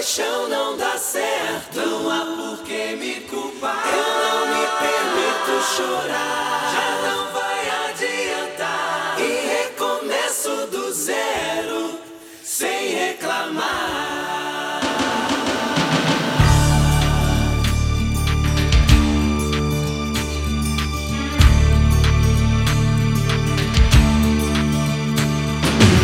paixão não dá certo, não há por que me culpar. Eu não me permito chorar, já não vai adiantar. E recomeço do zero, sem reclamar.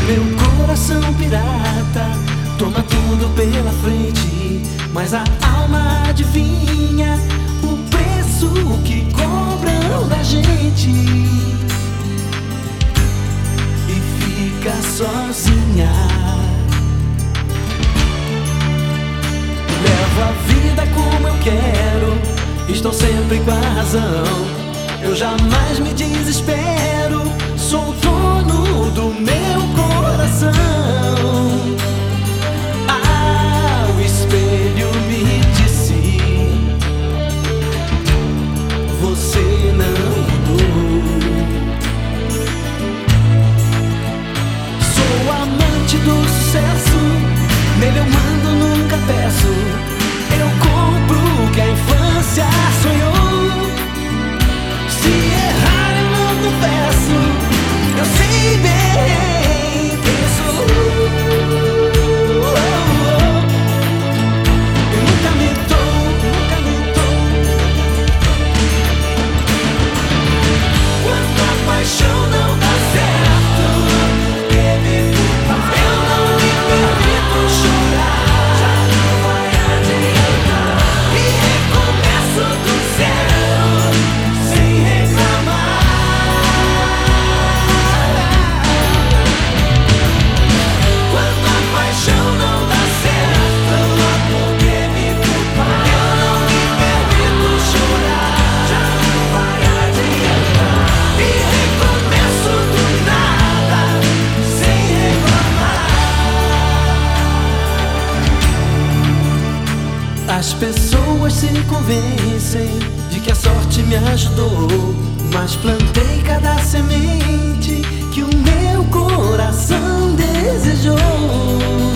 Meu coração pirata Toma tudo pela frente, mas a alma adivinha o preço que cobram da gente. E fica sozinha. Levo a vida como eu quero, estou sempre com a razão. Eu jamais me desespero, sou dono do meu coração. Nele eu mando, nunca peço. Pessoas se convencem de que a sorte me ajudou, mas plantei cada semente que o meu coração desejou.